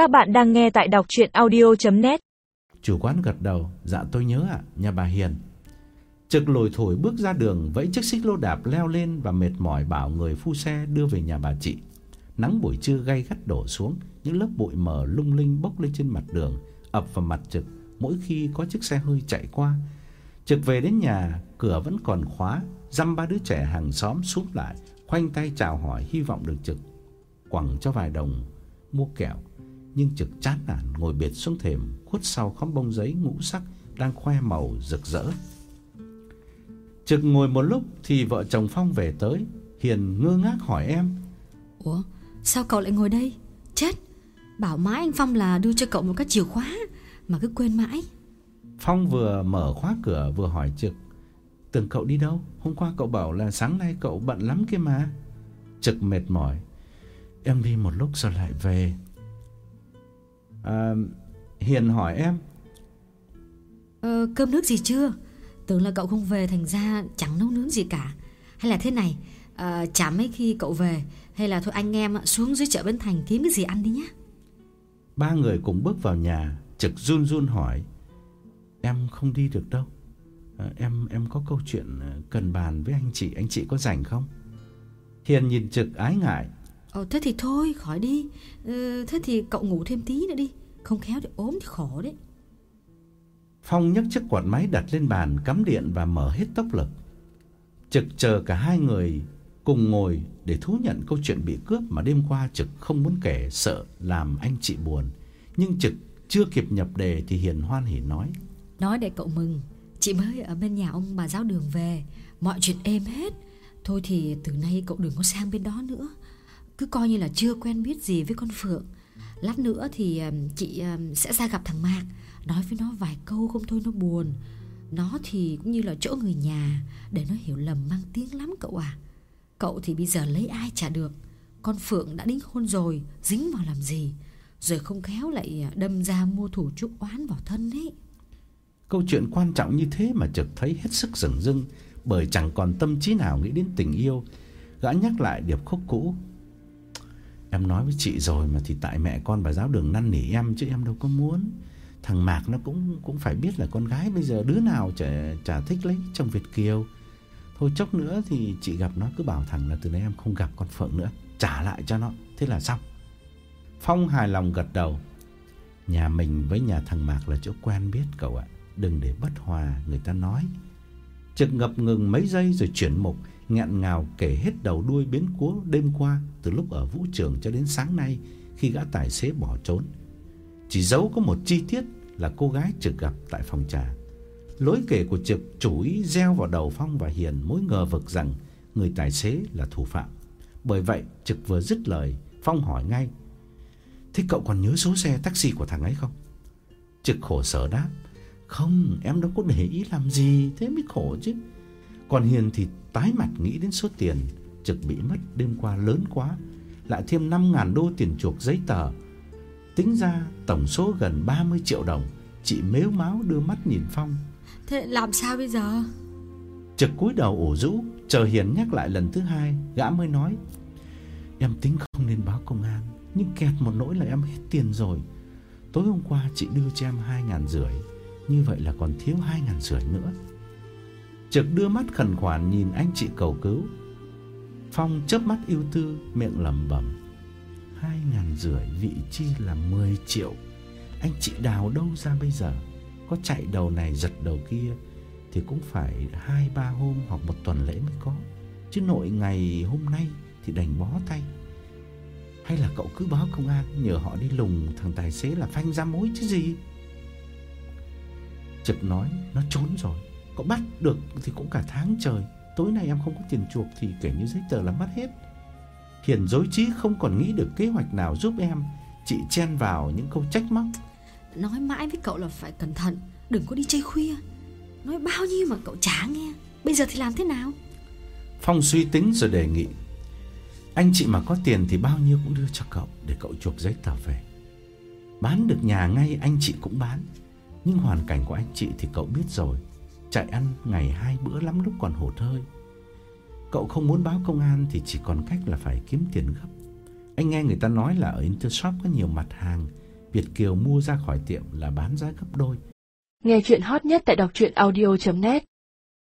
Các bạn đang nghe tại đọc chuyện audio.net Chủ quán gật đầu, dạ tôi nhớ ạ, nhà bà Hiền. Trực lồi thổi bước ra đường vẫy chiếc xích lô đạp leo lên và mệt mỏi bảo người phu xe đưa về nhà bà chị. Nắng buổi trưa gay gắt đổ xuống, những lớp bụi mờ lung linh bốc lên trên mặt đường, ập vào mặt Trực mỗi khi có chiếc xe hơi chạy qua. Trực về đến nhà, cửa vẫn còn khóa, dăm ba đứa trẻ hàng xóm xuống lại, khoanh tay chào hỏi hy vọng được Trực quẳng cho vài đồng mua kẹo, nhưng Trực chán nản ngồi bệt xuống thềm, khuất sau khóm bông giấy ngũ sắc đang khoe màu rực rỡ. Trực ngồi một lúc thì vợ chồng Phong về tới, Hiền ngơ ngác hỏi em: Ủa, sao cậu lại ngồi đây? Chết, bảo mãi anh Phong là đưa cho cậu một cái chìa khóa mà cứ quên mãi. Phong vừa mở khóa cửa vừa hỏi Trực: "Tưởng cậu đi đâu? Hôm qua cậu bảo là sáng nay cậu bận lắm kia mà." Trực mệt mỏi: "Em đi một lúc rồi lại về." À, Hiền hỏi em: Ờ, cơm nước gì chưa? Tưởng là cậu không về thành ra chẳng nấu nướng gì cả. Hay là thế này, à, chả mấy khi cậu về hay là thôi anh em xuống dưới chợ Bến Thành kiếm cái gì ăn đi nhé. Ba người cùng bước vào nhà, Trực run run hỏi: "Em không đi được đâu. À, em em có câu chuyện cần bàn với anh chị, anh chị có rảnh không?" Hiền nhìn Trực ái ngại: Ờ thế thì thôi, khỏi đi. Ờ, thế thì cậu ngủ thêm tí nữa đi, không khéo thì ốm thì khổ đấy. Phong nhấc chiếc quạt máy đặt lên bàn, cắm điện và mở hết tốc lực. Trực chờ cả hai người cùng ngồi để thú nhận câu chuyện bị cướp mà đêm qua Trực không muốn kể sợ làm anh chị buồn. Nhưng Trực chưa kịp nhập đề thì Hiền hoan hỉ nói: Nói để cậu mừng, chị mới ở bên nhà ông bà giáo đường về, mọi chuyện êm hết. Thôi thì từ nay cậu đừng có sang bên đó nữa. Cứ coi như là chưa quen biết gì với con Phượng. Lát nữa thì chị sẽ ra gặp thằng Mạc, nói với nó vài câu không thôi nó buồn. Nó thì cũng như là chỗ người nhà để nó hiểu lầm mang tiếng lắm cậu à. Cậu thì bây giờ lấy ai chả được. Con Phượng đã đính hôn rồi, dính vào làm gì? Rồi không khéo lại à, đâm ra mua thủ chuốc oán vào thân ấy. Câu chuyện quan trọng như thế mà Trực thấy hết sức rừng rưng bởi chẳng còn tâm trí nào nghĩ đến tình yêu. Gã nhắc lại điệp khúc cũ. Em nói với chị rồi mà thì tại mẹ con bà giáo đường năn nỉ em chứ em đâu có muốn. Thằng Mạc nó cũng cũng phải biết là con gái bây giờ đứa nào chả chả thích lấy trong Việt kiều. Thôi chốc nữa thì chị gặp nó cứ bảo thằng là từ nay em không gặp con Phượng nữa, trả lại cho nó, thế là xong. Phong hài lòng gật đầu. Nhà mình với nhà thằng Mạc là chỗ quen biết cậu ạ, đừng để bất hòa người ta nói. Trực ngập ngừng mấy giây rồi chuyển mục, nghẹn ngào kể hết đầu đuôi biến cố đêm qua từ lúc ở vũ trường cho đến sáng nay khi gã tài xế bỏ trốn. Chỉ giấu có một chi tiết là cô gái Trực gặp tại phòng trà. Lối kể của Trực chủ ý gieo vào đầu Phong và Hiền mối ngờ vực rằng người tài xế là thủ phạm. Bởi vậy, Trực vừa dứt lời, Phong hỏi ngay: "Thế cậu còn nhớ số xe taxi của thằng ấy không?" Trực khổ sở đáp: "Không, em đâu có để ý làm gì, thế mới khổ chứ." Còn Hiền thì tái mặt nghĩ đến số tiền Trực bị mất đêm qua lớn quá, lại thêm 5000 đô tiền chuộc giấy tờ. Tính ra tổng số gần 30 triệu đồng, chị mếu máo đưa mắt nhìn Phong. Thế làm sao bây giờ? Trực cúi đầu ủ rũ, chờ Hiền nhắc lại lần thứ hai, gã mới nói: "Em tính không nên báo công an, nhưng kẹt một nỗi là em hết tiền rồi. Tối hôm qua chị đưa cho em 2000 rưỡi, như vậy là còn thiếu 2000 rưỡi nữa." Trực đưa mắt khẩn khoản nhìn anh chị cầu cứu. Phong chớp mắt yêu tư, miệng lẩm bẩm: "Hai ngàn rưỡi vị chi là 10 triệu. Anh chị đào đâu ra bây giờ? Có chạy đầu này giật đầu kia thì cũng phải hai ba hôm hoặc một tuần lễ mới có. Chứ nội ngày hôm nay thì đành bó tay. Hay là cậu cứ báo công an nhờ họ đi lùng thằng tài xế là phanh ra mối chứ gì?" Trực nói: "Nó trốn rồi." Có bắt được thì cũng cả tháng trời. Tối nay em không có tiền chuộc thì kể như giấy tờ là mất hết. Hiền dối trí không còn nghĩ được kế hoạch nào giúp em. Chị chen vào những câu trách móc. Nói mãi với cậu là phải cẩn thận Đừng có đi chơi khuya. Nói bao nhiêu mà cậu chả nghe. Bây giờ thì làm thế nào? Phong suy tính rồi đề nghị. Anh chị mà có tiền thì bao nhiêu cũng đưa cho cậu Để cậu chuộc giấy tờ về. Bán được nhà ngay anh chị cũng bán. Nhưng hoàn cảnh của anh chị thì cậu biết rồi chạy ăn ngày hai bữa lắm lúc còn hổ thơi. Cậu không muốn báo công an thì chỉ còn cách là phải kiếm tiền gấp. Anh nghe người ta nói là ở Intershop có nhiều mặt hàng, Việt Kiều mua ra khỏi tiệm là bán giá gấp đôi. Nghe chuyện hot nhất tại đọc truyện audio.net